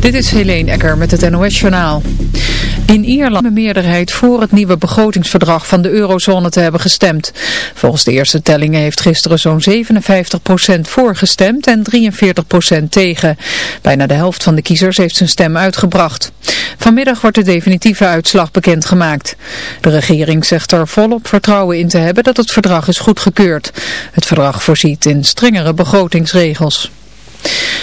Dit is Helene Ecker met het NOS-journaal. In Ierland een meerderheid voor het nieuwe begrotingsverdrag van de eurozone te hebben gestemd. Volgens de eerste tellingen heeft gisteren zo'n 57% voor gestemd en 43% tegen. Bijna de helft van de kiezers heeft zijn stem uitgebracht. Vanmiddag wordt de definitieve uitslag bekendgemaakt. De regering zegt er volop vertrouwen in te hebben dat het verdrag is goedgekeurd. Het verdrag voorziet in strengere begrotingsregels.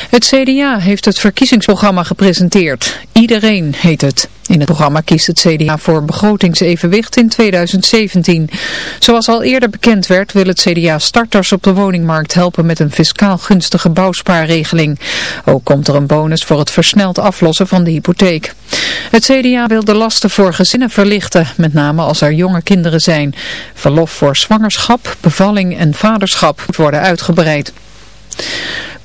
Het CDA heeft het verkiezingsprogramma gepresenteerd. Iedereen heet het. In het programma kiest het CDA voor begrotingsevenwicht in 2017. Zoals al eerder bekend werd wil het CDA starters op de woningmarkt helpen met een fiscaal gunstige bouwspaarregeling. Ook komt er een bonus voor het versneld aflossen van de hypotheek. Het CDA wil de lasten voor gezinnen verlichten, met name als er jonge kinderen zijn. Verlof voor zwangerschap, bevalling en vaderschap moet worden uitgebreid.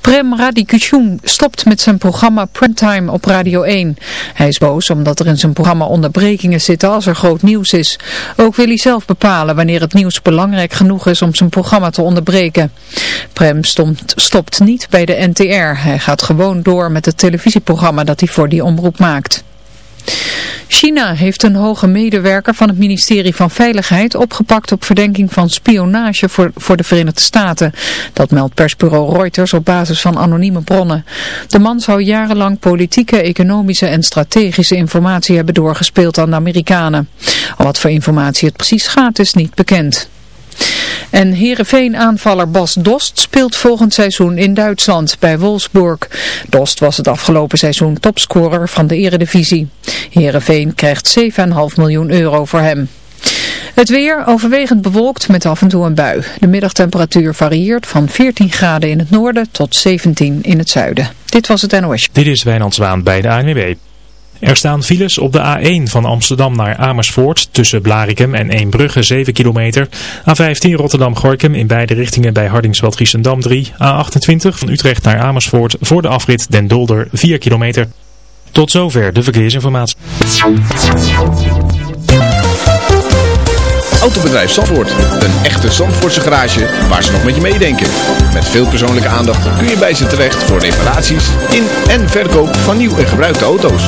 Prem Radikuchun stopt met zijn programma Primetime op Radio 1. Hij is boos omdat er in zijn programma onderbrekingen zitten als er groot nieuws is. Ook wil hij zelf bepalen wanneer het nieuws belangrijk genoeg is om zijn programma te onderbreken. Prem stopt niet bij de NTR. Hij gaat gewoon door met het televisieprogramma dat hij voor die omroep maakt. China heeft een hoge medewerker van het ministerie van Veiligheid opgepakt op verdenking van spionage voor, voor de Verenigde Staten. Dat meldt persbureau Reuters op basis van anonieme bronnen. De man zou jarenlang politieke, economische en strategische informatie hebben doorgespeeld aan de Amerikanen. Wat voor informatie het precies gaat is niet bekend. En Heerenveen-aanvaller Bas Dost speelt volgend seizoen in Duitsland bij Wolfsburg. Dost was het afgelopen seizoen topscorer van de eredivisie. Heerenveen krijgt 7,5 miljoen euro voor hem. Het weer overwegend bewolkt met af en toe een bui. De middagtemperatuur varieert van 14 graden in het noorden tot 17 in het zuiden. Dit was het NOS. Dit is Wijnand Zwaan bij de ANWB. Er staan files op de A1 van Amsterdam naar Amersfoort tussen Blarikum en Eembrugge 7 kilometer. A15 Rotterdam-Gorkum in beide richtingen bij Hardingsveld-Giessendam 3. A28 van Utrecht naar Amersfoort voor de afrit Den Dolder 4 kilometer. Tot zover de verkeersinformatie. Autobedrijf Zandvoort. Een echte Zandvoortse garage waar ze nog met je meedenken. Met veel persoonlijke aandacht kun je bij ze terecht voor reparaties in en verkoop van nieuw en gebruikte auto's.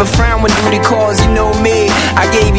never frown when duty calls, you know me. I gave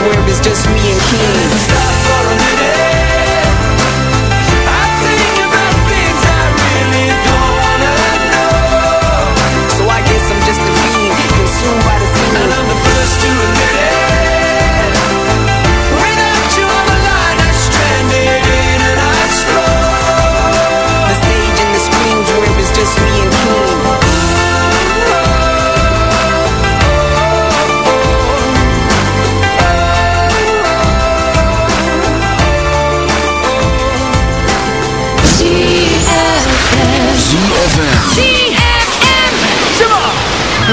where it's just me and King. Stop for a minute. I think about things I really don't wanna know. So I guess I'm just a consumed by the scene. And I'm the first to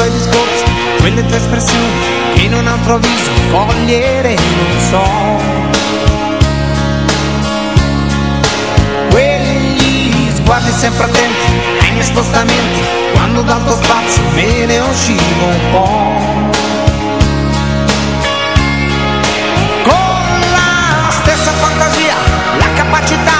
tutto discorsi, Quelle tue espressioni che in un altro viso cogliere non so. Quegli sguardi sempre attenti ai miei spostamenti Quando dal tuo spazio me ne uscivo un po' Con la stessa fantasia, la capacità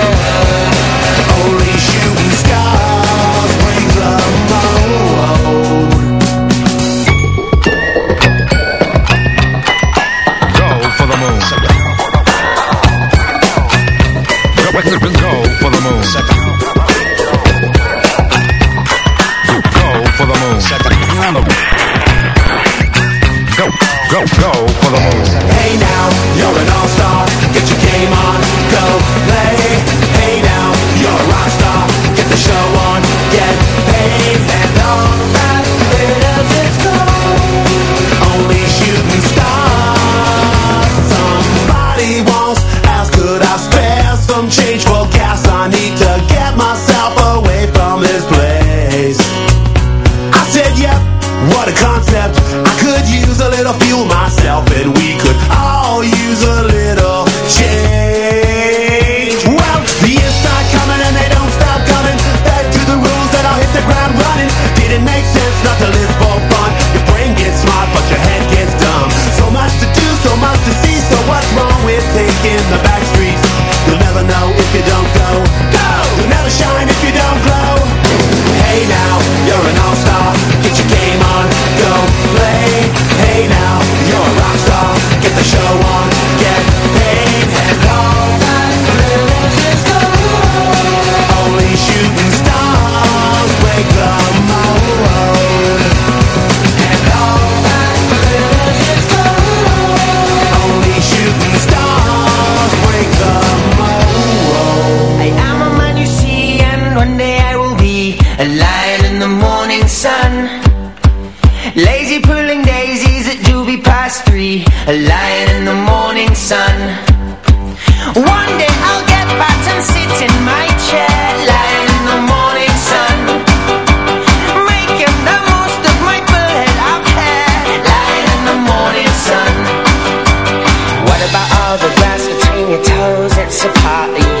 One day I'll get back and sit in my chair lying in the morning sun Making the most of my lying in the morning sun What about all the grass between your toes? It's a party.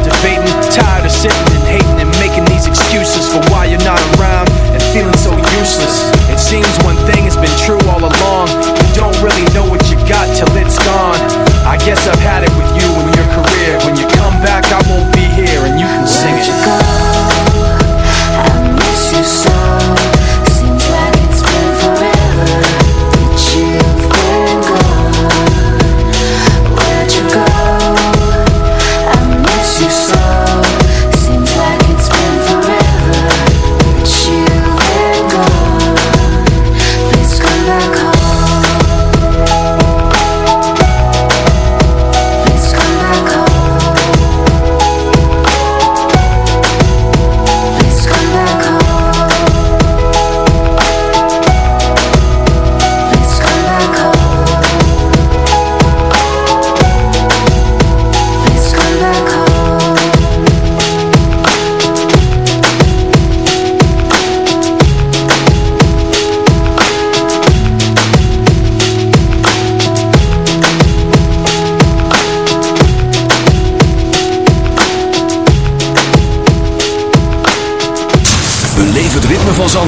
I've had it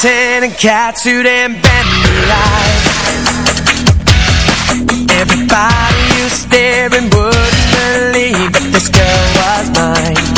tan and catsuit and bendy lights. Everybody who's staring wouldn't believe that this girl was mine.